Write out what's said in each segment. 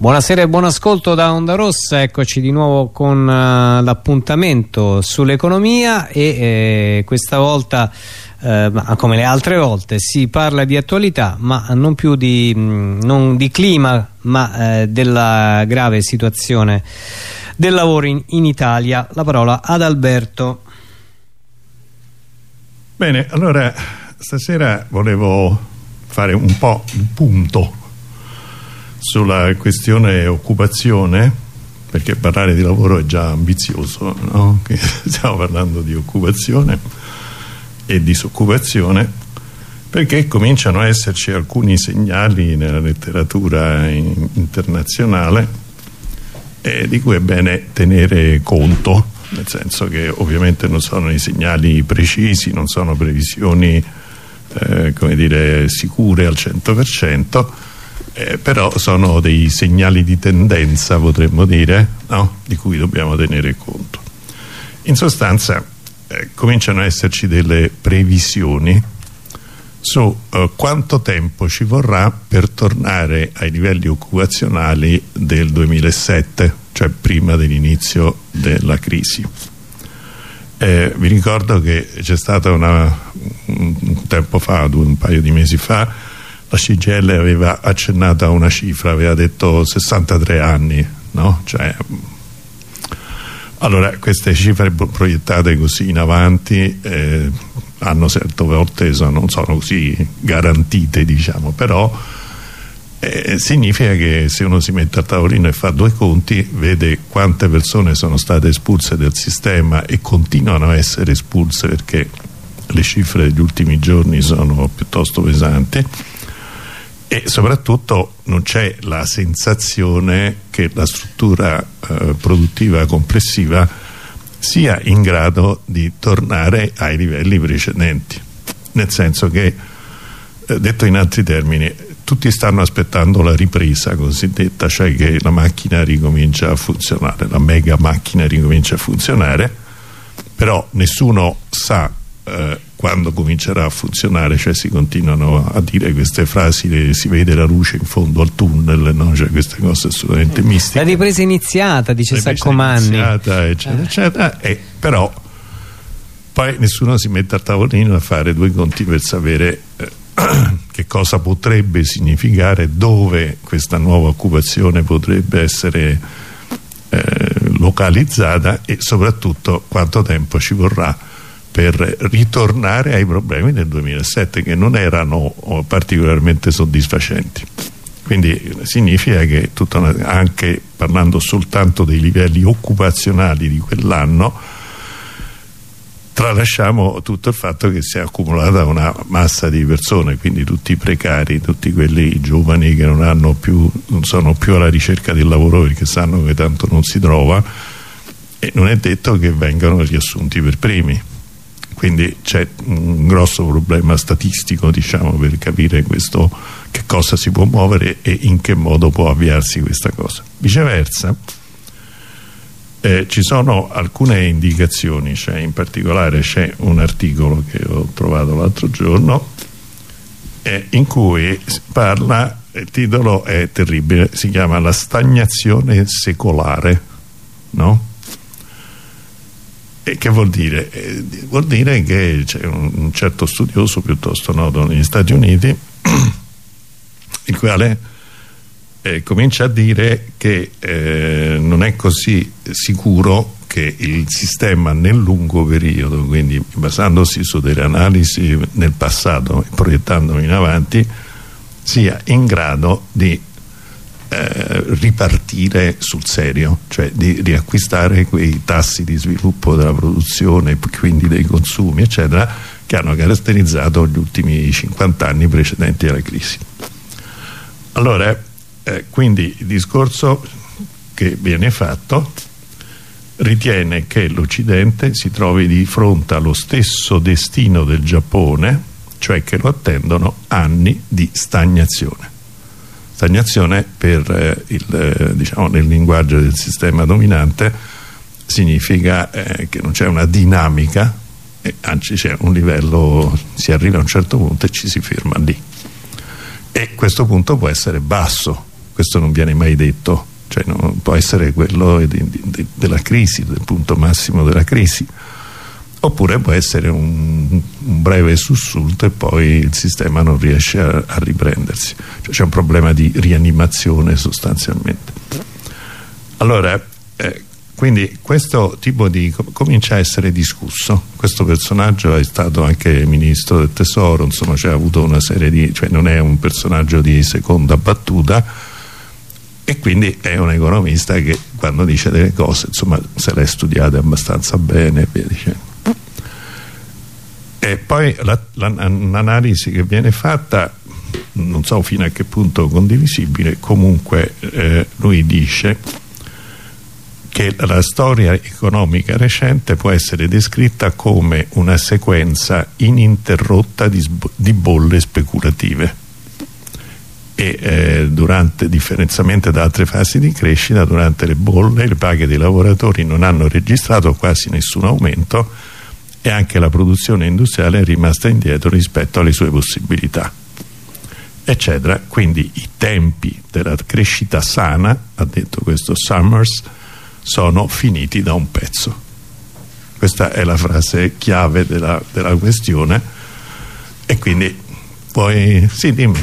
Buonasera e buon ascolto da Onda Rossa, eccoci di nuovo con uh, l'appuntamento sull'economia e eh, questa volta, eh, come le altre volte, si parla di attualità ma non più di, mh, mm, non di clima ma eh, della grave situazione del lavoro in, in Italia. La parola ad Alberto. Bene, allora stasera volevo fare un po' il punto sulla questione occupazione perché parlare di lavoro è già ambizioso no? stiamo parlando di occupazione e disoccupazione perché cominciano a esserci alcuni segnali nella letteratura in internazionale eh, di cui è bene tenere conto nel senso che ovviamente non sono i segnali precisi non sono previsioni eh, dire sicure al 100% eh, però sono dei segnali di tendenza potremmo dire no? di cui dobbiamo tenere conto in sostanza eh, cominciano a esserci delle previsioni su eh, quanto tempo ci vorrà per tornare ai livelli occupazionali del 2007 cioè prima dell'inizio della crisi eh, vi ricordo che c'è stata una, un tempo fa, un paio di mesi fa la CGL aveva accennato a una cifra, aveva detto 63 anni, no? Cioè, allora queste cifre proiettate così in avanti eh, hanno certe volte non sono così garantite diciamo però eh, significa che se uno si mette a tavolino e fa due conti vede quante persone sono state espulse del sistema e continuano a essere espulse perché le cifre degli ultimi giorni sono piuttosto pesanti e soprattutto non c'è la sensazione che la struttura eh, produttiva complessiva sia in grado di tornare ai livelli precedenti. Nel senso che eh, detto in altri termini tutti stanno aspettando la ripresa cosiddetta cioè che la macchina ricomincia a funzionare la mega macchina ricomincia a funzionare però nessuno sa eh, quando comincerà a funzionare cioè si continuano a dire queste frasi si vede la luce in fondo al tunnel no? cioè queste cose assolutamente mistiche la ripresa iniziata dice Saccomanni iniziata eccetera eccetera e però poi nessuno si mette a tavolino a fare due conti per sapere eh, che cosa potrebbe significare dove questa nuova occupazione potrebbe essere eh, localizzata e soprattutto quanto tempo ci vorrà per ritornare ai problemi del 2007 che non erano oh, particolarmente soddisfacenti. Quindi significa che una, anche parlando soltanto dei livelli occupazionali di quell'anno tralasciamo tutto il fatto che si è accumulata una massa di persone quindi tutti i precari, tutti quelli giovani che non, più, non sono più alla ricerca del lavoro perché sanno che tanto non si trova. E non è detto che vengano riassunti per primi quindi c'è un grosso problema statistico diciamo, per capire questo, che cosa si può muovere e in che modo può avviarsi questa cosa viceversa eh, ci sono alcune indicazioni cioè in particolare c'è un articolo che ho trovato l'altro giorno eh, in cui parla il titolo è terribile si chiama la stagnazione secolare no? E che vuol dire? Eh, vuol dire che c'è un, un, certo studioso piuttosto noto negli Stati Uniti il quale eh, comincia a dire che eh, non è così sicuro che il sistema nel lungo periodo, quindi basandosi su delle analisi nel passato e proiettandomi in avanti, sia in grado di eh, ripartire sul serio, cioè di riacquistare quei tassi di sviluppo della produzione, quindi dei consumi, eccetera, che hanno caratterizzato gli ultimi 50 anni precedenti alla crisi. Allora, eh, quindi il discorso che viene fatto ritiene che l'Occidente si trovi di fronte allo stesso destino del Giappone, cioè che lo attendono anni di stagnazione stagnazione per eh, il, eh, diciamo, nel linguaggio del sistema dominante significa eh, che non c'è una dinamica anzi c'è un livello si arriva a un certo punto e ci si ferma lì. E questo punto può essere basso questo non viene mai detto cioè non può essere quello di, di, della crisi del punto massimo della crisi oppure può essere un, un, breve sussulto e poi il sistema non riesce a, a riprendersi. Cioè c'è un problema di rianimazione sostanzialmente. Allora eh, quindi questo tipo di comincia a essere discusso. Questo personaggio è stato anche ministro del tesoro insomma c'è avuto una serie di cioè non è un personaggio di seconda battuta. E quindi è un economista che quando dice delle cose insomma se le ha studiate abbastanza bene e via dicendo e poi l'analisi che viene fatta non so fino a che punto condivisibile comunque eh, lui dice che la storia economica recente può essere descritta come una sequenza ininterrotta di, di bolle speculative. E eh, durante, differenzialmente da altre fasi di crescita durante le bolle le paghe dei lavoratori non hanno registrato quasi nessun aumento e anche la produzione industriale è rimasta indietro rispetto alle sue possibilità eccetera. Quindi i tempi della crescita sana ha detto questo Summers sono finiti da un pezzo. Questa è la frase chiave della, della questione. E quindi poi sì dimmi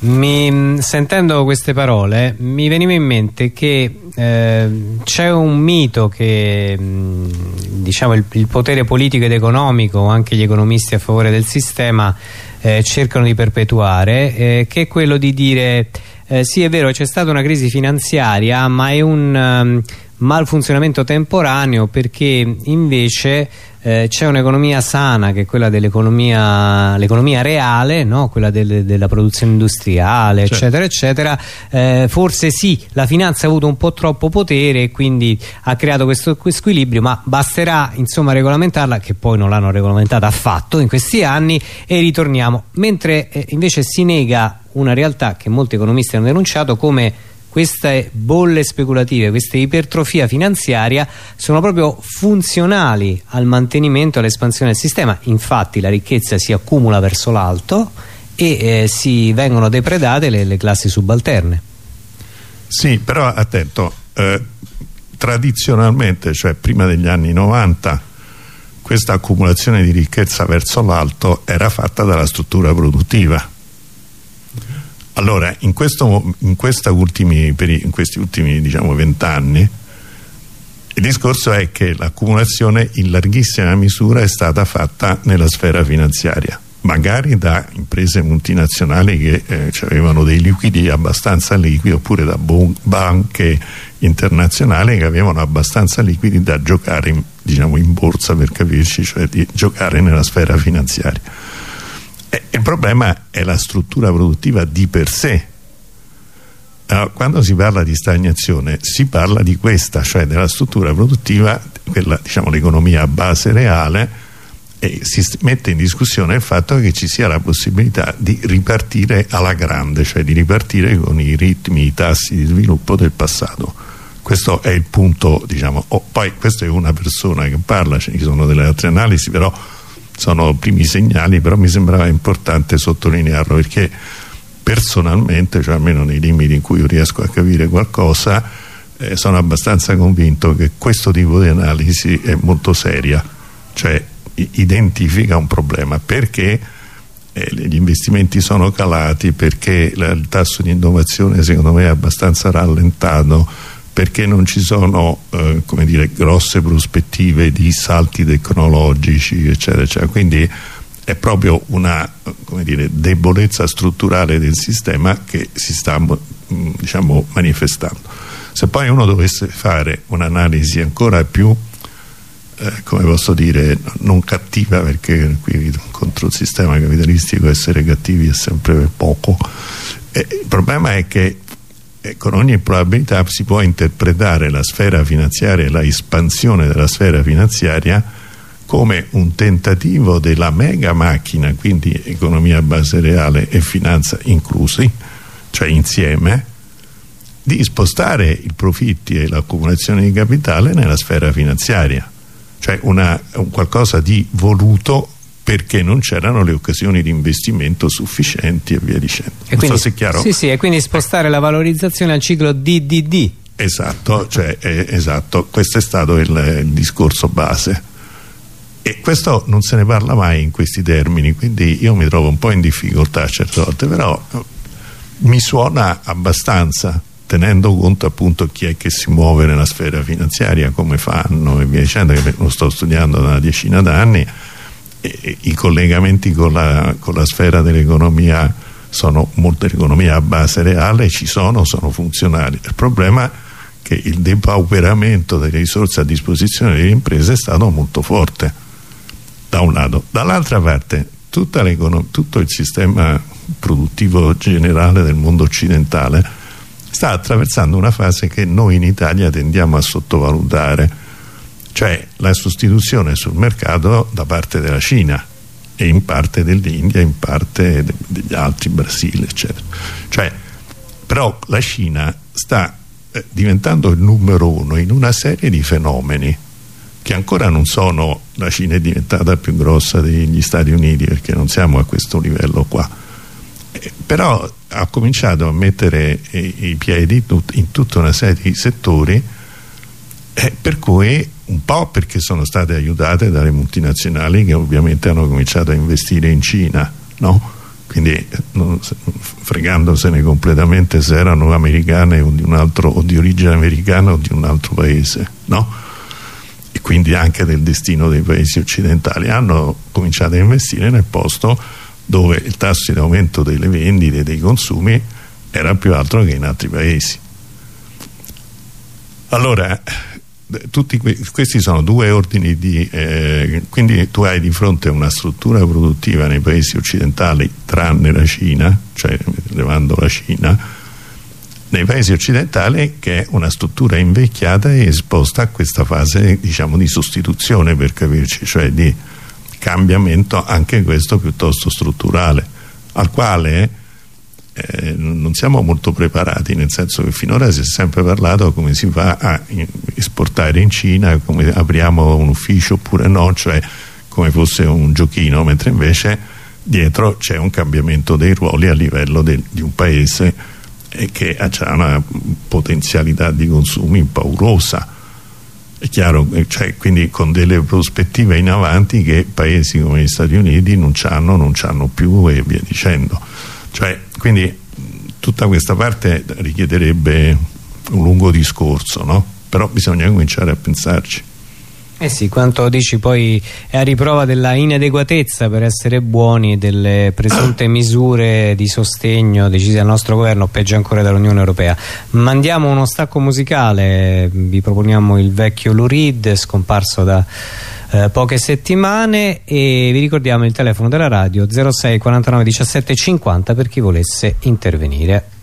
mi, sentendo queste parole mi veniva in mente che eh, c'è un mito che mh, diciamo il, il, potere politico ed economico anche gli economisti a favore del sistema eh, cercano di perpetuare eh, che è quello di dire eh, sì è vero c'è stata una crisi finanziaria ma è un um, malfunzionamento temporaneo perché invece eh, c'è un'economia sana che è quella dell'economia reale no? quella del, della produzione industriale certo. eccetera eccetera eh, forse sì la finanza ha avuto un po' troppo potere e quindi ha creato questo, questo equilibrio ma basterà insomma regolamentarla che poi non l'hanno regolamentata affatto in questi anni e ritorniamo mentre eh, invece si nega una realtà che molti economisti hanno denunciato come queste bolle speculative, questa ipertrofia finanziaria sono proprio funzionali al mantenimento e all'espansione del sistema. Infatti la ricchezza si accumula verso l'alto e eh, si vengono depredate le, le, classi subalterne. Sì però attento eh, tradizionalmente cioè prima degli anni 90 questa accumulazione di ricchezza verso l'alto era fatta dalla struttura produttiva allora, in, questo, in, ultimi, in questi ultimi diciamo, vent'anni il discorso è che l'accumulazione in larghissima misura è stata fatta nella sfera finanziaria magari da imprese multinazionali che eh, avevano dei liquidi abbastanza liquidi oppure da banche internazionali che avevano abbastanza liquidi da giocare in, diciamo, in borsa per capirci, cioè di giocare nella sfera finanziaria eh, il problema è la struttura produttiva di per sé. Allora, quando si parla di stagnazione si parla di questa, cioè della struttura produttiva, quella diciamo l'economia a base reale e si mette in discussione il fatto che ci sia la possibilità di ripartire alla grande, cioè di ripartire con i ritmi, i tassi di sviluppo del passato. Questo è il punto, diciamo, oh, poi questa è una persona che parla, ne sono delle altre analisi, però sono primi segnali però mi sembrava importante sottolinearlo perché personalmente cioè almeno nei limiti in cui riesco a capire qualcosa eh, sono abbastanza convinto che questo tipo di analisi è molto seria cioè identifica un problema. Perché eh, gli investimenti sono calati perché il tasso di innovazione secondo me è abbastanza rallentato perché non ci sono eh, dire, grosse prospettive di salti tecnologici eccetera, eccetera. quindi è proprio una dire, debolezza strutturale del sistema che si sta mm, diciamo, manifestando se poi uno dovesse fare un'analisi ancora più eh, come posso dire non cattiva perché qui contro il sistema capitalistico essere cattivi è sempre poco eh, il problema è che e con ogni probabilità si può interpretare la sfera finanziaria e la espansione della sfera finanziaria come un tentativo della mega macchina, quindi economia a base reale e finanza inclusi, cioè insieme, di spostare i profitti e l'accumulazione di capitale nella sfera finanziaria, cioè una, un qualcosa di voluto perché non c'erano le occasioni di investimento sufficienti e via dicendo. E non quindi, so se è chiaro. Sì, sì, e quindi spostare la valorizzazione al ciclo DDD. Esatto, cioè, eh, esatto, questo è stato il, il discorso base. E questo non se ne parla mai in questi termini, quindi io mi trovo un po' in difficoltà certe volte, però eh, mi suona abbastanza tenendo conto appunto chi è che si muove nella sfera finanziaria, come fanno e via dicendo, che lo sto studiando da una decina d'anni, i collegamenti con la, con la sfera dell'economia sono molto l'economia a base reale, ci sono, sono funzionali. Il problema è che il depauperamento delle risorse a disposizione delle imprese è stato molto forte, da un lato. Dall'altra parte, tutto il sistema produttivo generale del mondo occidentale sta attraversando una fase che noi in Italia tendiamo a sottovalutare cioè la sostituzione sul mercato da parte della Cina e in parte dell'India, in parte de degli altri, Brasile eccetera. Cioè, però la Cina sta eh, diventando il numero uno in una serie di fenomeni che ancora non sono la Cina è diventata più grossa degli Stati Uniti perché non siamo a questo livello qua. Eh, però ha cominciato a mettere i, i piedi tut, in tutta una serie di settori eh, per cui un po' perché sono state aiutate dalle multinazionali che ovviamente hanno cominciato a investire in Cina no? quindi non, fregandosene completamente se erano americane o di, altro, o di origine americana o di un altro paese no? e quindi anche del destino dei paesi occidentali hanno cominciato a investire nel posto dove il tasso di aumento delle vendite e dei consumi era più alto che in altri paesi. Allora, tutti que questi sono due ordini di... Eh, quindi tu hai di fronte una struttura produttiva nei paesi occidentali, tranne la Cina, cioè levando la Cina, nei paesi occidentali che è una struttura invecchiata e esposta a questa fase diciamo di sostituzione per capirci, cioè di cambiamento anche questo piuttosto strutturale al quale eh, non siamo molto preparati nel senso che finora si è sempre parlato come si fa a esportare in Cina come apriamo un ufficio oppure no cioè come fosse un giochino mentre invece dietro c'è un cambiamento dei ruoli a livello de, di un paese eh, che ha una potenzialità di consumi paurosa è chiaro, eh, cioè, quindi con delle prospettive in avanti che paesi come gli Stati Uniti non hanno, non hanno più e via dicendo. Cioè, quindi tutta questa parte richiederebbe un lungo discorso, no? però bisogna cominciare a pensarci. Eh sì, quanto dici poi è a riprova della inadeguatezza per essere buoni delle presunte misure di sostegno decise dal nostro governo, peggio ancora dall'Unione Europea. Mandiamo uno stacco musicale, vi proponiamo il vecchio Lurid, scomparso da eh, poche settimane e vi ricordiamo il telefono della radio 06 49 17 50 per chi volesse intervenire.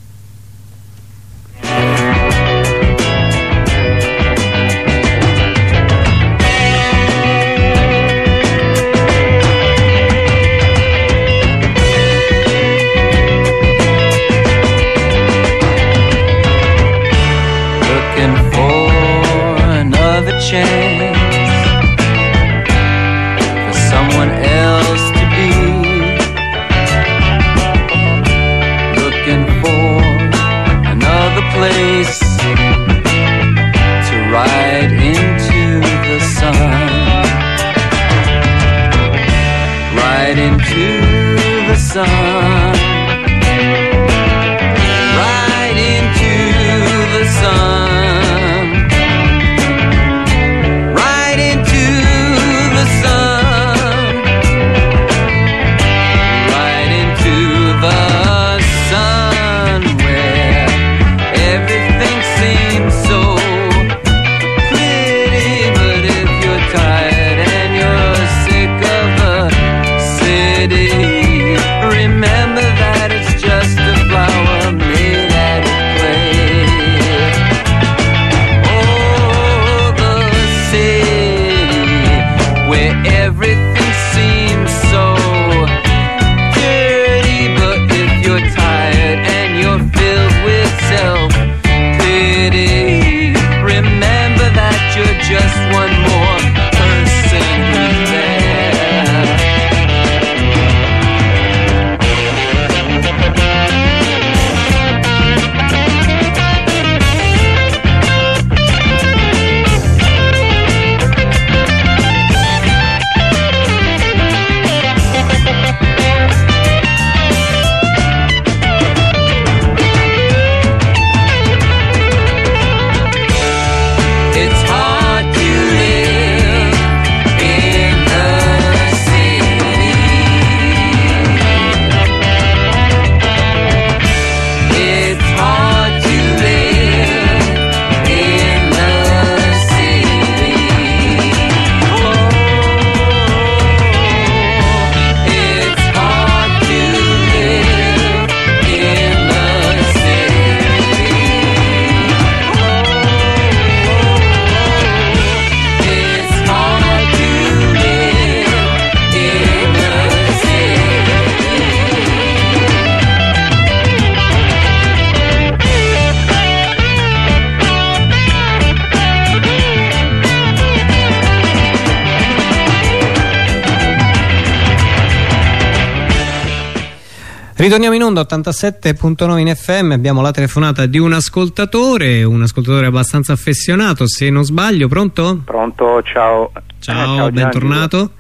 Ritorniamo in onda 87.9 in FM, abbiamo la telefonata di un ascoltatore, un ascoltatore abbastanza affezionato, se non sbaglio, pronto? Pronto, ciao. Ciao, ciao bentornato.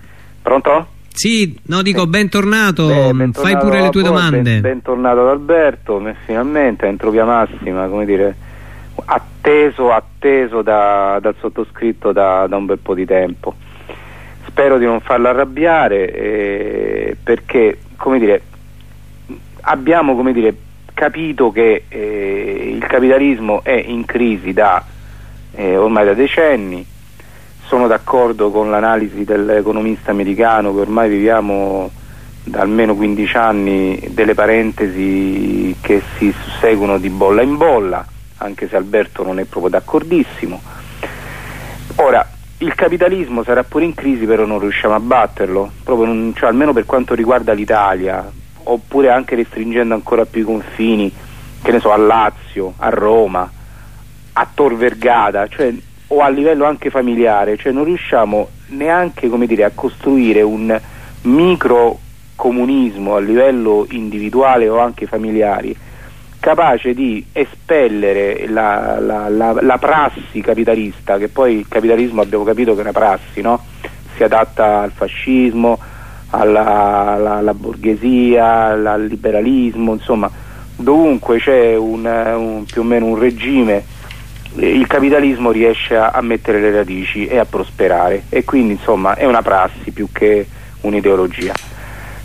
Pronto? Sì, no dico bentornato, Beh, bentornato fai pure le tue voi, domande. Ben, bentornato ad Alberto, finalmente, entropia massima, come dire, atteso, atteso da, dal sottoscritto da, da, un bel po' di tempo. Spero di non farlo arrabbiare eh, perché, come dire, abbiamo come dire, capito che eh, il capitalismo è in crisi da, eh, ormai da decenni, sono d'accordo con l'analisi dell'economista americano che ormai viviamo da almeno 15 anni delle parentesi che si susseguono di bolla in bolla, anche se Alberto non è proprio d'accordissimo. Ora, il capitalismo sarà pure in crisi, però non riusciamo a batterlo, non, cioè, almeno per quanto riguarda l'Italia oppure anche restringendo ancora più i confini, che ne so, a Lazio, a Roma, a Tor Vergata, cioè, o a livello anche familiare, cioè non riusciamo neanche dire, a costruire un micro comunismo a livello individuale o anche familiare capace di espellere la, la, la, la, prassi capitalista, che poi il capitalismo abbiamo capito che è una prassi, no? si adatta al fascismo, alla, alla, alla borghesia, al liberalismo, insomma dovunque c'è un, un, più o meno un regime il capitalismo riesce a, a, mettere le radici e a prosperare e quindi insomma è una prassi più che un'ideologia.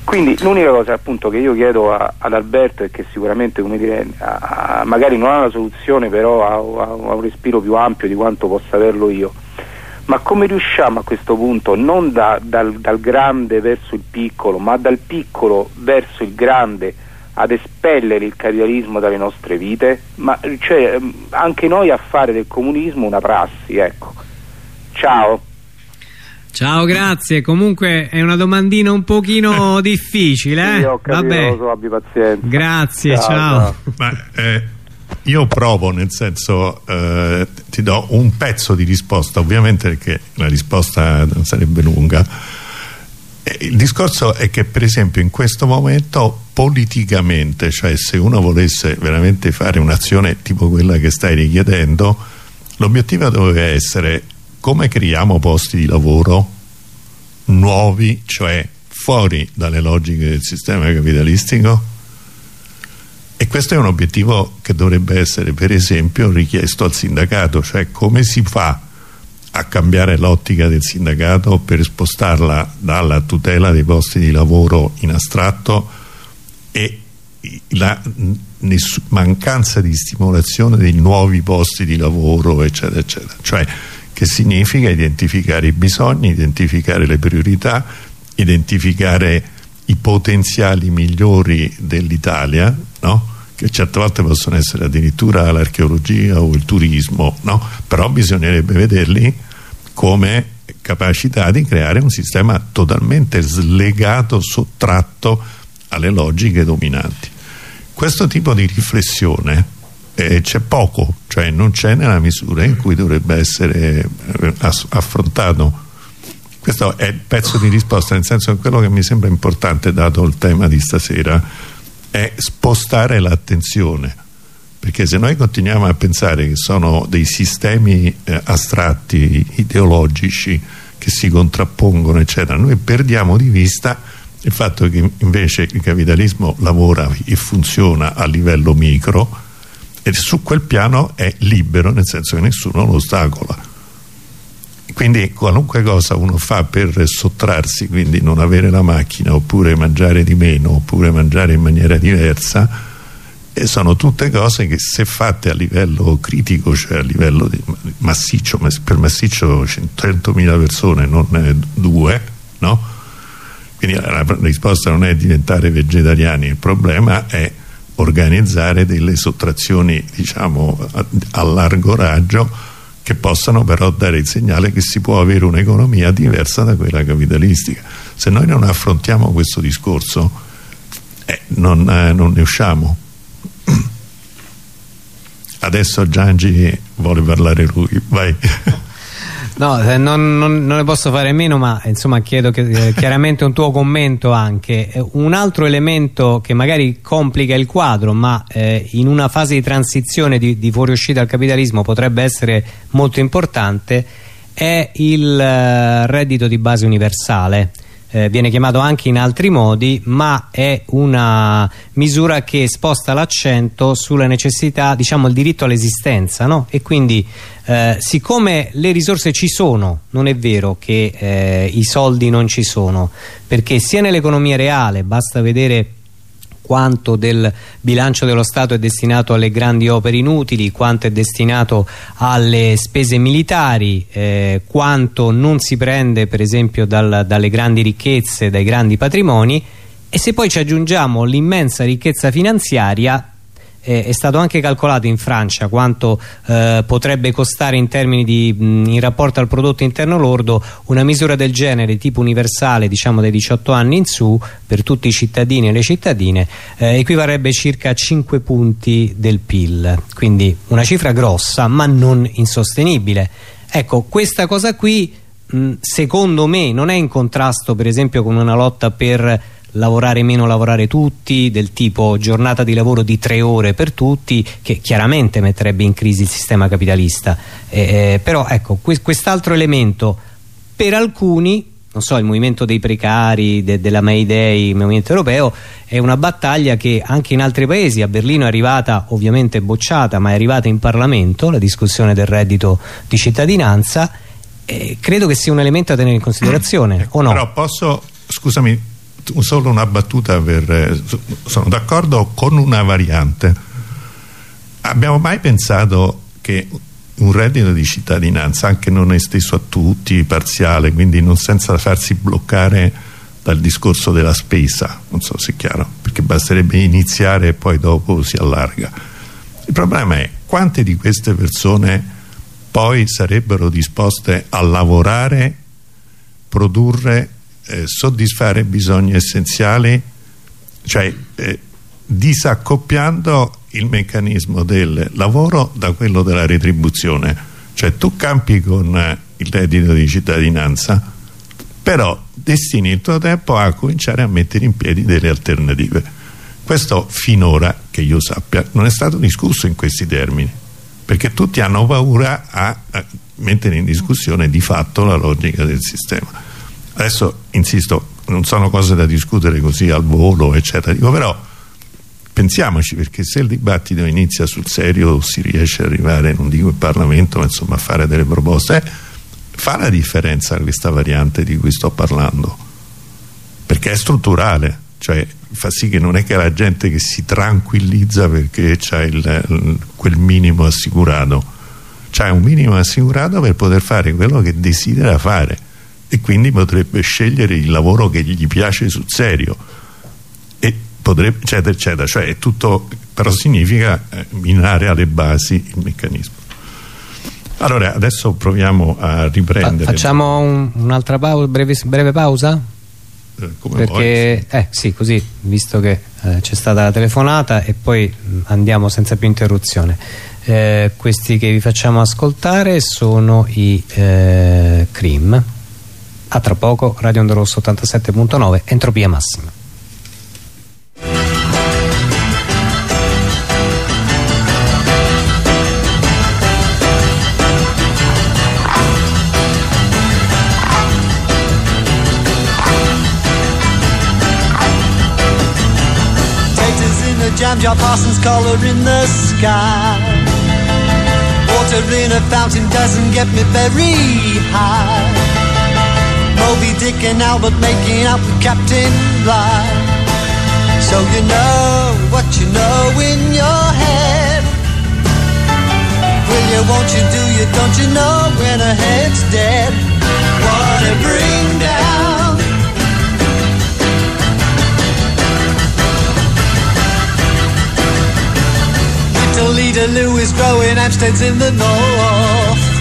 Quindi l'unica cosa appunto che io chiedo a, ad Alberto è che sicuramente dire, a, magari non ha una soluzione però ha un respiro più ampio di quanto possa averlo io ma come riusciamo a questo punto non da, dal, dal, grande verso il piccolo, ma dal piccolo verso il grande ad espellere il capitalismo dalle nostre vite? Ma cioè, anche noi a fare del comunismo una prassi, ecco. Ciao. Ciao, grazie. Comunque è una domandina un pochino difficile, eh? Sì, ho capito, Vabbè. So, abbi pazienza. Grazie, ciao. ciao. ciao. Ma, eh, io provo, nel senso, eh, ti do un pezzo di risposta, ovviamente perché la risposta sarebbe lunga. Eh, il discorso è che, per esempio, in questo momento, politicamente, cioè se uno volesse veramente fare un'azione tipo quella che stai richiedendo, l'obiettivo doveva essere come creiamo posti di lavoro nuovi, cioè fuori dalle logiche del sistema capitalistico e questo è un obiettivo che dovrebbe essere per esempio richiesto al sindacato, cioè come si fa a cambiare l'ottica del sindacato per spostarla dalla tutela dei posti di lavoro in astratto e la mancanza di stimolazione dei nuovi posti di lavoro eccetera eccetera cioè che significa identificare i bisogni identificare le priorità identificare i potenziali migliori dell'Italia no? Che certe volte possono essere addirittura l'archeologia o il turismo, no? però bisognerebbe vederli come capacità di creare un sistema totalmente slegato, sottratto alle logiche dominanti. Questo tipo di riflessione eh, c'è poco, cioè non c'è nella misura in cui dovrebbe essere eh, affrontato. Questo è il pezzo di risposta, nel senso che quello che mi sembra importante dato il tema di stasera è spostare l'attenzione perché se noi continuiamo a pensare che sono dei sistemi eh, astratti, ideologici che si contrappongono eccetera, noi perdiamo di vista il fatto che invece il capitalismo lavora e funziona a livello micro e su quel piano è libero nel senso che nessuno lo ostacola quindi qualunque cosa uno fa per sottrarsi quindi non avere la macchina oppure mangiare di meno oppure mangiare in maniera diversa e sono tutte cose che se fatte a livello critico cioè a livello massiccio per massiccio 100.000 persone non due no? quindi la risposta non è diventare vegetariani il problema è organizzare delle sottrazioni diciamo a largo raggio che possano però dare il segnale che si può avere un'economia diversa da quella capitalistica. Se noi non affrontiamo questo discorso eh, non, eh, non, ne usciamo. Adesso Giangi vuole parlare lui, vai. No, eh, non, non, non, ne posso fare a meno, ma insomma chiedo che, eh, chiaramente un tuo commento anche. Eh, un altro elemento che magari complica il quadro, ma eh, in una fase di transizione di, di fuoriuscita al capitalismo potrebbe essere molto importante, è il eh, reddito di base universale eh, viene chiamato anche in altri modi ma è una misura che sposta l'accento sulla necessità diciamo il diritto all'esistenza no? e quindi eh, siccome le risorse ci sono non è vero che eh, i soldi non ci sono perché sia nell'economia reale basta vedere quanto del bilancio dello Stato è destinato alle grandi opere inutili, quanto è destinato alle spese militari, eh, quanto non si prende per esempio dal, dalle grandi ricchezze, dai grandi patrimoni. E se poi ci aggiungiamo l'immensa ricchezza finanziaria eh, è stato anche calcolato in Francia quanto eh, potrebbe costare in termini di mh, in rapporto al prodotto interno lordo una misura del genere tipo universale diciamo dai 18 anni in su per tutti i cittadini e le cittadine eh, equivarrebbe circa a 5 punti del PIL quindi una cifra grossa ma non insostenibile. Ecco questa cosa qui mh, secondo me non è in contrasto per esempio con una lotta per lavorare meno, lavorare tutti, del tipo giornata di lavoro di tre ore per tutti, che chiaramente metterebbe in crisi il sistema capitalista. Eh, eh, però ecco, que quest'altro elemento per alcuni non so, il movimento dei precari, de, della Mayday, il movimento europeo, è una battaglia che anche in altri paesi, a Berlino è arrivata ovviamente bocciata, ma è arrivata in Parlamento, la discussione del reddito di cittadinanza, eh, credo che sia un elemento da tenere in considerazione, ecco, o no? Però posso, scusami, solo una battuta per, eh, sono d'accordo con una variante. Abbiamo mai pensato che un reddito di cittadinanza anche non esteso a tutti, parziale quindi non senza farsi bloccare dal discorso della spesa non so se è chiaro perché basterebbe iniziare e poi dopo si allarga. Il problema è quante di queste persone poi sarebbero disposte a lavorare produrre eh, soddisfare bisogni essenziali cioè eh, disaccoppiando il meccanismo del lavoro da quello della retribuzione. Cioè tu campi con eh, il reddito di cittadinanza però destini il tuo tempo a cominciare a mettere in piedi delle alternative. Questo finora che io sappia non è stato discusso in questi termini perché tutti hanno paura a, a mettere in discussione di fatto la logica del sistema adesso insisto non sono cose da discutere così al volo eccetera. Dico però pensiamoci perché se il dibattito inizia sul serio si riesce ad arrivare non dico in Parlamento ma insomma a fare delle proposte eh, fa la differenza questa variante di cui sto parlando. Perché è strutturale cioè fa sì che non è che la gente che si tranquillizza perché c'è quel minimo assicurato. C'è un minimo assicurato per poter fare quello che desidera fare e quindi potrebbe scegliere il lavoro che gli piace sul serio. E potrebbe eccetera eccetera. Cioè è tutto però significa eh, minare alle basi il meccanismo. Allora adesso proviamo a riprendere. Facciamo un, un'altra pausa breve, breve, pausa? Eh, come perché eh, sì così visto che eh, c'è stata la telefonata e poi andiamo senza più interruzione. Eh, questi che vi facciamo ascoltare sono i eh, CRIM a tra poco, Radio Onda Rosso 87.9, entropia massima. jam jar Parsons color in the sky Water in a fountain doesn't get me very high Moby Dick and Albert making out with Captain Bligh. So you know what you know in your head. Will you, won't you, do you, don't you know when a head's dead? What a bring down. Little leader Lou is growing Amstead's in the north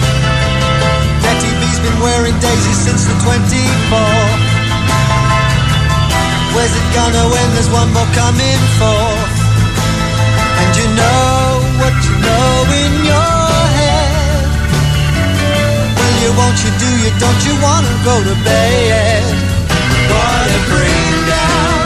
wearing daisies since the 24th. Where's it gonna end? There's one more coming forth. And you know what you know in your head. Will you, won't you do you, don't you wanna go to bed? Wanna bring down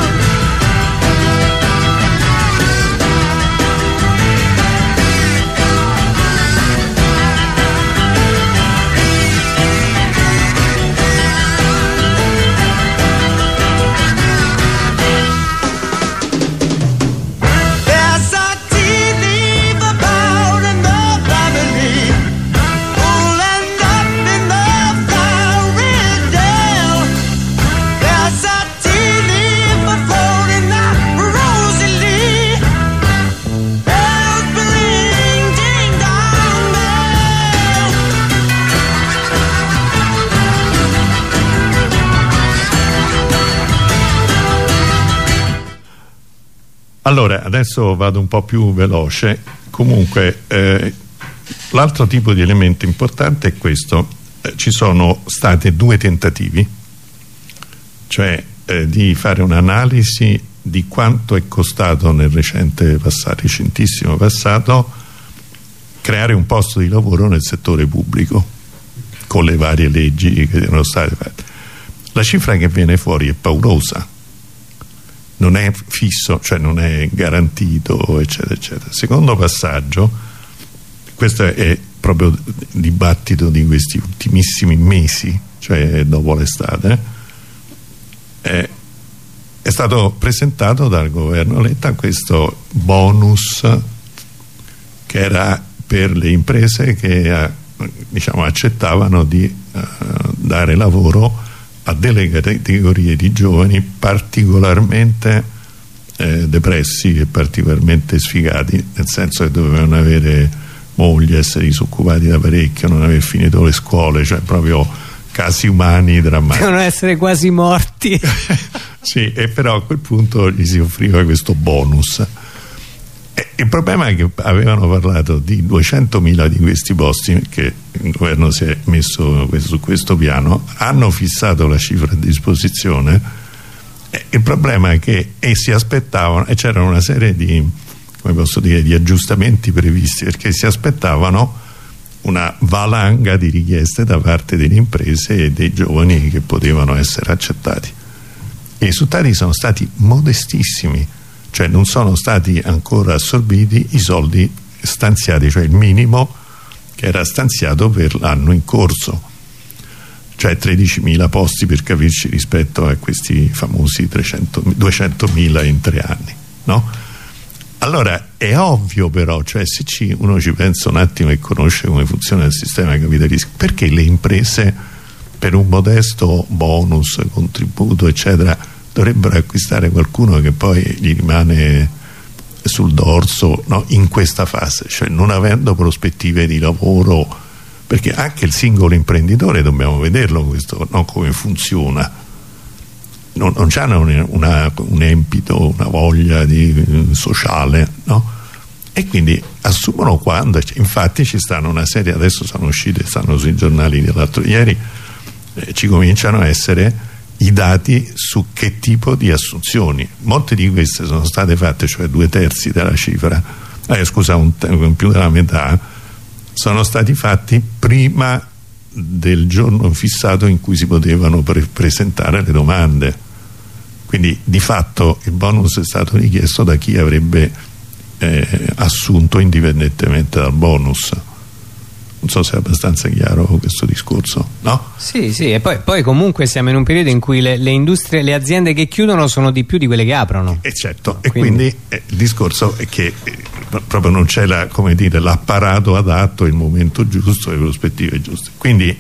adesso vado un po' più veloce. Comunque, eh, l'altro tipo di elemento importante è questo. Eh, ci sono stati due tentativi, cioè eh, di fare un'analisi di quanto è costato nel recente passato, recentissimo passato, creare un posto di lavoro nel settore pubblico, con le varie leggi che erano state fatte. La cifra che viene fuori è paurosa non è fisso, cioè non è garantito, eccetera, eccetera. Secondo passaggio, questo è proprio il dibattito di questi ultimissimi mesi, cioè dopo l'estate, è, è stato presentato dal governo Letta questo bonus che era per le imprese che eh, diciamo, accettavano di eh, dare lavoro a delle categorie di giovani particolarmente eh, depressi e particolarmente sfigati nel senso che dovevano avere moglie, essere disoccupati da parecchio non aver finito le scuole cioè proprio casi umani drammatici. Devono essere quasi morti. Sì, e però a quel punto gli si offriva questo bonus il problema è che avevano parlato di 200.000 di questi posti che il governo si è messo su questo piano hanno fissato la cifra a disposizione. E il problema è che essi aspettavano e c'era una serie di, dire, di aggiustamenti previsti perché si aspettavano una valanga di richieste da parte delle imprese e dei giovani che potevano essere accettati. I risultati sono stati modestissimi cioè non sono stati ancora assorbiti i soldi stanziati, cioè il minimo che era stanziato per l'anno in corso cioè 13.000 posti per capirci rispetto a questi famosi 200.000 in tre anni no? allora è ovvio però cioè se ci, uno ci pensa un attimo e conosce come funziona il sistema capitalistico perché le imprese per un modesto bonus, contributo eccetera dovrebbero acquistare qualcuno che poi gli rimane sul dorso no? in questa fase cioè non avendo prospettive di lavoro perché anche il singolo imprenditore dobbiamo vederlo questo, no? come funziona non, non hanno un, un empito una voglia di, sociale no? e quindi assumono quando infatti ci stanno una serie adesso sono uscite stanno sui giornali dell'altro ieri eh, ci cominciano a essere i dati su che tipo di assunzioni. Molte di queste sono state fatte cioè due terzi della cifra eh, scusa un, più della metà sono stati fatti prima del giorno fissato in cui si potevano pre presentare le domande. Quindi di fatto il bonus è stato richiesto da chi avrebbe eh, assunto indipendentemente dal bonus non so se è abbastanza chiaro questo discorso no? Sì, sì, e poi, poi comunque siamo in un periodo in cui le, le, industrie, le aziende che chiudono sono di più di quelle che aprono. E certo, quindi... e quindi eh, il discorso è che eh, proprio non c'è l'apparato adatto il momento giusto, le prospettive giuste. Quindi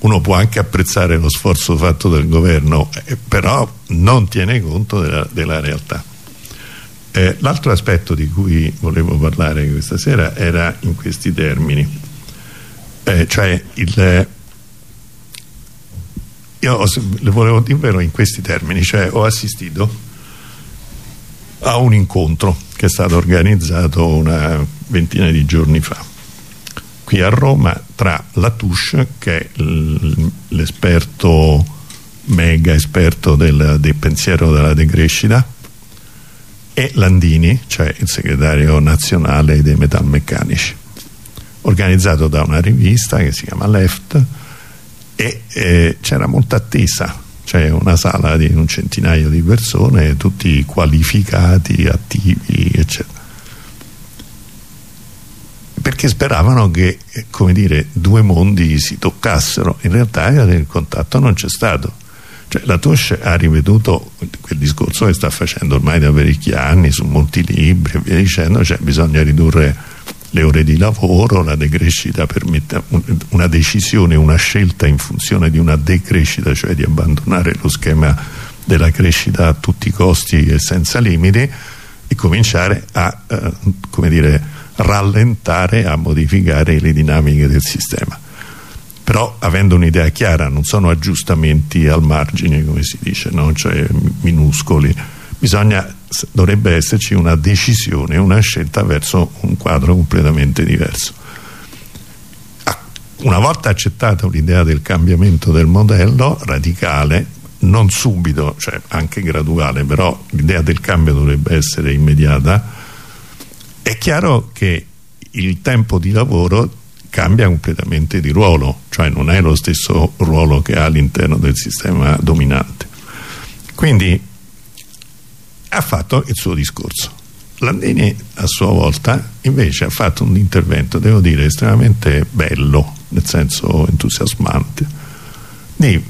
uno può anche apprezzare lo sforzo fatto dal governo eh, però non tiene conto della, della realtà. Eh, l'altro aspetto di cui volevo parlare questa sera era in questi termini eh, cioè il io ho, le volevo dirvelo in questi termini cioè ho assistito a un incontro che è stato organizzato una ventina di giorni fa qui a Roma tra Latouche che è l'esperto mega esperto del, del pensiero della decrescita e Landini cioè il segretario nazionale dei metalmeccanici organizzato da una rivista che si chiama Left e eh, c'era molta attesa. C'è una sala di un centinaio di persone tutti qualificati, attivi eccetera. Perché speravano che come dire, due mondi si toccassero. In realtà il contatto non c'è stato. Cioè, la Tosh ha riveduto quel discorso che sta facendo ormai da parecchi anni su molti libri e via dicendo cioè bisogna ridurre le ore di lavoro la decrescita permette una decisione, una scelta in funzione di una decrescita cioè di abbandonare lo schema della crescita a tutti i costi e senza limiti e cominciare a eh, come dire rallentare, a modificare le dinamiche del sistema però avendo un'idea chiara non sono aggiustamenti al margine come si dice no? cioè minuscoli bisogna, dovrebbe esserci una decisione una scelta verso un quadro completamente diverso una volta accettata l'idea del cambiamento del modello radicale non subito, cioè anche graduale però l'idea del cambio dovrebbe essere immediata è chiaro che il tempo di lavoro cambia completamente di ruolo, cioè non è lo stesso ruolo che ha all'interno del sistema dominante. Quindi ha fatto il suo discorso. Landini a sua volta invece ha fatto un intervento, devo dire, estremamente bello, nel senso entusiasmante, di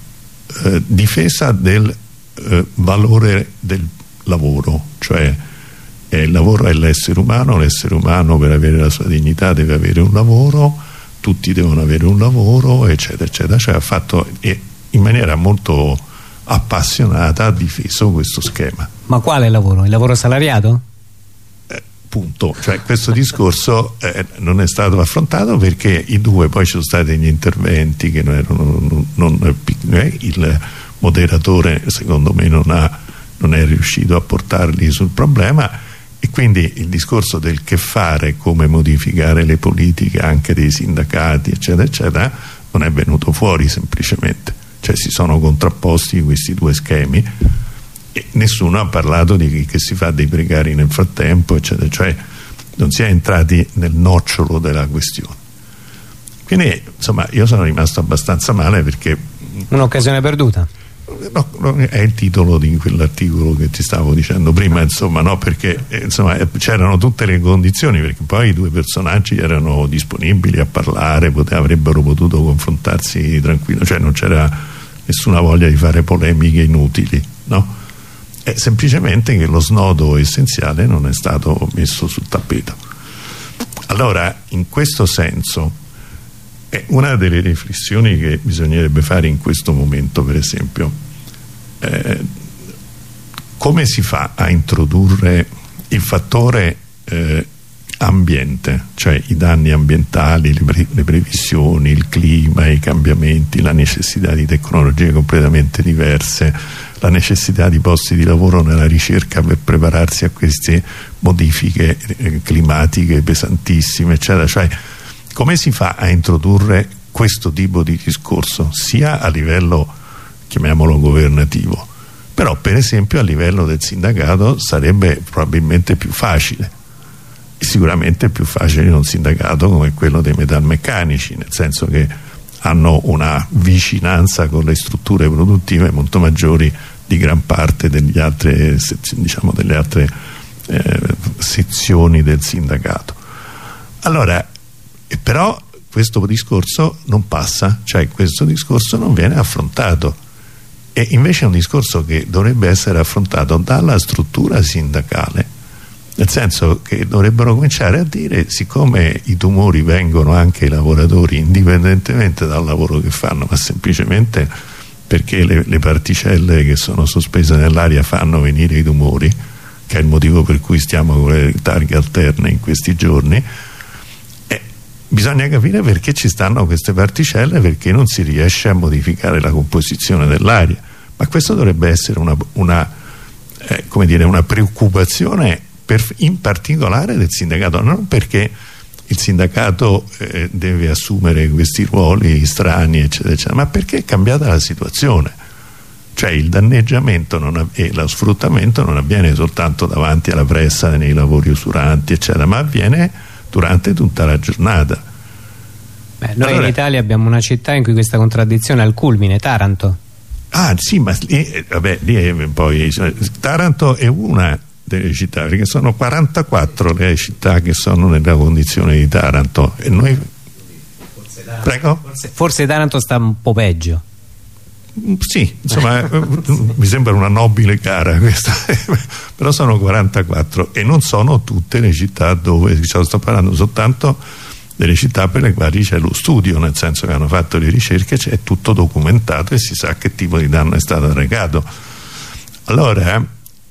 eh, difesa del eh, valore del lavoro, cioè eh, il lavoro è l'essere umano, l'essere umano per avere la sua dignità deve avere un lavoro, tutti devono avere un lavoro, eccetera, eccetera. Cioè ha fatto in maniera molto appassionata ha difeso questo schema. Ma quale lavoro? Il lavoro salariato? Eh, punto, cioè questo discorso eh, non è stato affrontato perché i due poi ci sono stati degli interventi che non erano non, non, eh, il moderatore secondo me non, ha, non è riuscito a portarli sul problema e quindi il discorso del che fare, come modificare le politiche anche dei sindacati eccetera eccetera non è venuto fuori semplicemente cioè si sono contrapposti questi due schemi e nessuno ha parlato di che si fa dei precari nel frattempo eccetera cioè non si è entrati nel nocciolo della questione. Quindi insomma io sono rimasto abbastanza male perché un'occasione perduta No, è il titolo di quell'articolo che ti stavo dicendo prima insomma no perché eh, eh, c'erano tutte le condizioni perché poi i due personaggi erano disponibili a parlare avrebbero potuto confrontarsi tranquillo cioè non c'era nessuna voglia di fare polemiche inutili no? è semplicemente che lo snodo essenziale non è stato messo sul tappeto allora in questo senso una delle riflessioni che bisognerebbe fare in questo momento per esempio. Eh, come si fa a introdurre il fattore eh, ambiente? Cioè i danni ambientali le, pre le, previsioni, il clima i cambiamenti, la necessità di tecnologie completamente diverse la necessità di posti di lavoro nella ricerca per prepararsi a queste modifiche eh, climatiche pesantissime eccetera. Cioè come si fa a introdurre questo tipo di discorso sia a livello chiamiamolo governativo? Però per esempio a livello del sindacato sarebbe probabilmente più facile. E sicuramente più facile in un sindacato come quello dei metalmeccanici nel senso che hanno una vicinanza con le strutture produttive molto maggiori di gran parte altre, diciamo, delle altre eh, sezioni del sindacato. Allora però questo discorso non passa cioè questo discorso non viene affrontato. E invece è un discorso che dovrebbe essere affrontato dalla struttura sindacale nel senso che dovrebbero cominciare a dire siccome i tumori vengono anche ai lavoratori indipendentemente dal lavoro che fanno ma semplicemente perché le, le particelle che sono sospese nell'aria fanno venire i tumori che è il motivo per cui stiamo con le targhe alterne in questi giorni bisogna capire perché ci stanno queste particelle perché non si riesce a modificare la composizione dell'aria. Ma questo dovrebbe essere una, una, eh, dire, una preoccupazione per, in particolare del sindacato non perché il sindacato eh, deve assumere questi ruoli strani eccetera, eccetera ma perché è cambiata la situazione. Cioè il danneggiamento e lo sfruttamento non avviene soltanto davanti alla pressa nei lavori usuranti eccetera ma avviene durante tutta la giornata Beh, noi Allora- in Italia abbiamo una città in cui questa contraddizione è al culmine, Taranto. Ah sì, ma lì, eh, vabbè, lì è poi Taranto è una delle città, perché sono 44 le città che sono nella condizione di Taranto e noi... Prego? Forse, forse Taranto sta un po' peggio. Sì, insomma, eh, mi sembra una nobile gara questa, però sono 44 e non sono tutte le città dove, diciamo, sto parlando soltanto delle città per le quali c'è lo studio, nel senso che hanno fatto le ricerche, c'è tutto documentato e si sa che tipo di danno è stato arrecato. Allora,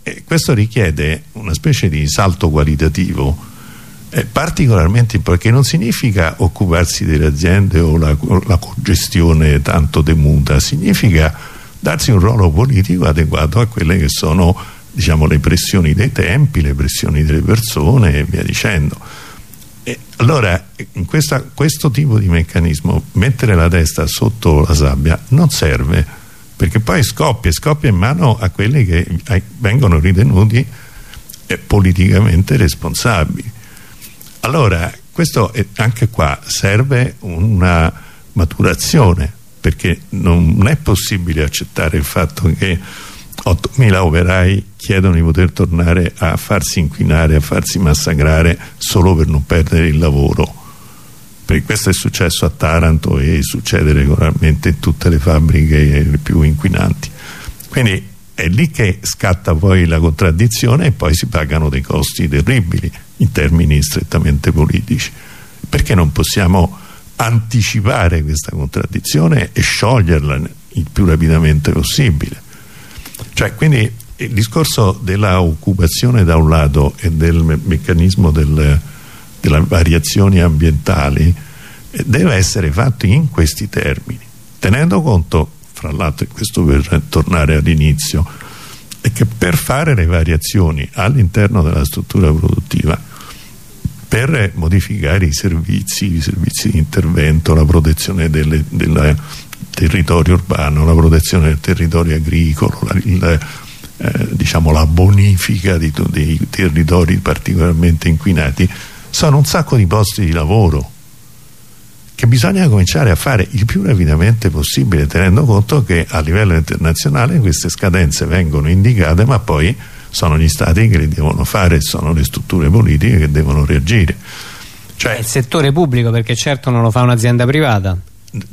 eh, questo richiede una specie di salto qualitativo eh, particolarmente perché non significa occuparsi delle aziende o la, la congestione tanto temuta, significa darsi un ruolo politico adeguato a quelle che sono diciamo, le pressioni dei tempi, le pressioni delle persone e via dicendo. E allora, in questa, questo tipo di meccanismo, mettere la testa sotto la sabbia non serve, perché poi scoppia, scoppia in mano a quelli che vengono ritenuti eh, politicamente responsabili. Allora, questo è, anche qua serve una maturazione, perché non è possibile accettare il fatto che 8.000 operai chiedono di poter tornare a farsi inquinare, a farsi massacrare solo per non perdere il lavoro. Perché questo è successo a Taranto e succede regolarmente in tutte le fabbriche più inquinanti. Quindi è lì che scatta poi la contraddizione e poi si pagano dei costi terribili in termini strettamente politici. Perché non possiamo anticipare questa contraddizione e scioglierla il più rapidamente possibile? Cioè, quindi il discorso della occupazione da un lato e del me meccanismo del, delle variazioni ambientali eh, deve essere fatto in questi termini, tenendo conto, fra l'altro, e questo per tornare all'inizio, è che per fare le variazioni all'interno della struttura produttiva, per modificare i servizi, i servizi di intervento, la protezione del territorio urbano, la protezione del territorio agricolo, la, il, eh, diciamo la bonifica di, dei territori particolarmente inquinati, sono un sacco di posti di lavoro che bisogna cominciare a fare il più rapidamente possibile tenendo conto che a livello internazionale queste scadenze vengono indicate ma poi sono gli stati che li devono fare sono le strutture politiche che devono reagire cioè, È il settore pubblico perché certo non lo fa un'azienda privata.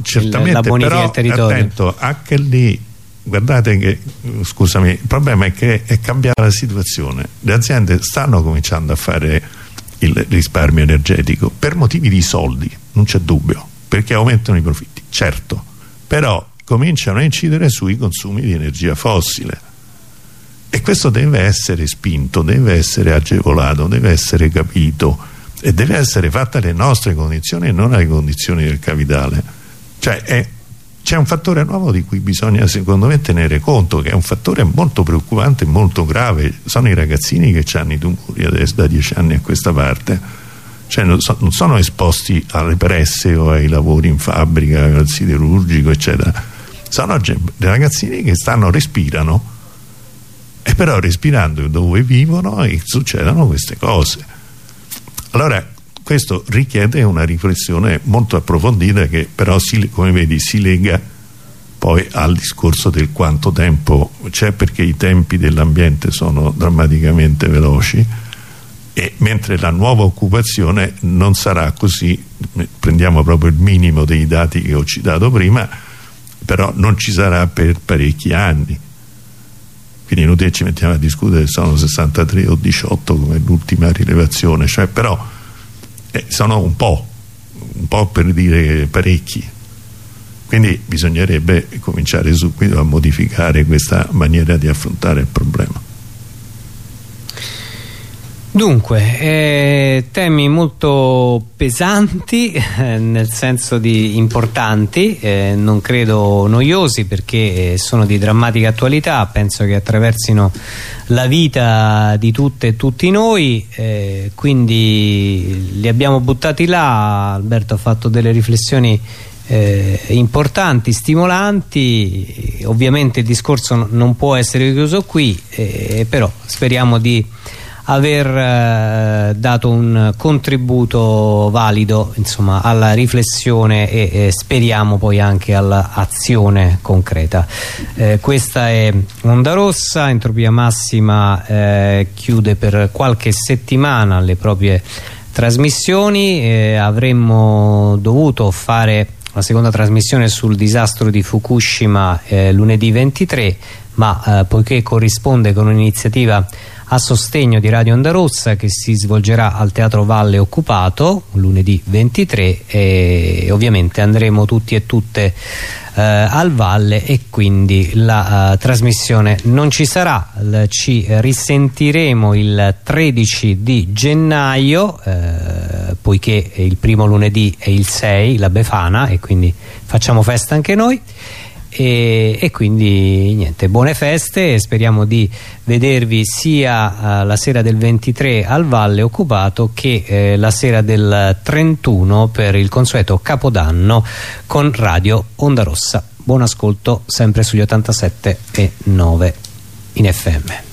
certamente la bonifica però del territorio. attento anche lì guardate che scusami il problema è che è cambiata la situazione le aziende stanno cominciando a fare il risparmio energetico per motivi di soldi non c'è dubbio perché aumentano i profitti certo però cominciano a incidere sui consumi di energia fossile e questo deve essere spinto deve essere agevolato deve essere capito e deve essere fatta alle nostre condizioni e non alle condizioni del capitale. Cioè c'è un fattore nuovo di cui bisogna secondo me tenere conto che è un fattore molto preoccupante molto grave. Sono i ragazzini che hanno i tumori adesso da dieci anni a questa parte. Cioè non, so, non sono esposti alle presse o ai lavori in fabbrica al siderurgico eccetera. Sono ragazzini che stanno respirano e però respirando dove vivono e succedono queste cose. Allora questo richiede una riflessione molto approfondita che però si, come vedi si lega poi al discorso del quanto tempo c'è perché i tempi dell'ambiente sono drammaticamente veloci e mentre la nuova occupazione non sarà così prendiamo proprio il minimo dei dati che ho citato prima però non ci sarà per parecchi anni quindi inutile ci mettiamo a discutere se sono 63 o 18 come l'ultima rilevazione cioè però eh, sono un po' un po' per dire parecchi. Quindi bisognerebbe cominciare subito a modificare questa maniera di affrontare il problema Dunque, eh, temi molto pesanti, eh, nel senso di importanti, eh, non credo noiosi perché sono di drammatica attualità, penso che attraversino la vita di tutte e tutti noi, eh, quindi li abbiamo buttati là, Alberto ha fatto delle riflessioni eh, importanti, stimolanti, ovviamente il discorso non può essere chiuso qui, eh, però speriamo di aver eh, dato un contributo valido insomma, alla riflessione e, e speriamo poi anche all'azione concreta. Eh, questa è Onda Rossa, Entropia Massima eh, chiude per qualche settimana le proprie trasmissioni, eh, avremmo dovuto fare la seconda trasmissione sul disastro di Fukushima eh, lunedì 23 ma eh, poiché corrisponde con un'iniziativa a sostegno di Radio Onda Rossa che si svolgerà al Teatro Valle Occupato lunedì 23 e ovviamente andremo tutti e tutte eh, al Valle e quindi la uh, trasmissione non ci sarà. Ci risentiremo il 13 di gennaio eh, poiché il primo lunedì è il 6 la Befana e quindi facciamo festa anche noi e, e, quindi niente buone feste e speriamo di vedervi sia uh, la sera del 23 al Valle Occupato che eh, la sera del 31 per il consueto Capodanno con Radio Onda Rossa. Buon ascolto sempre sugli 87 e 9 in FM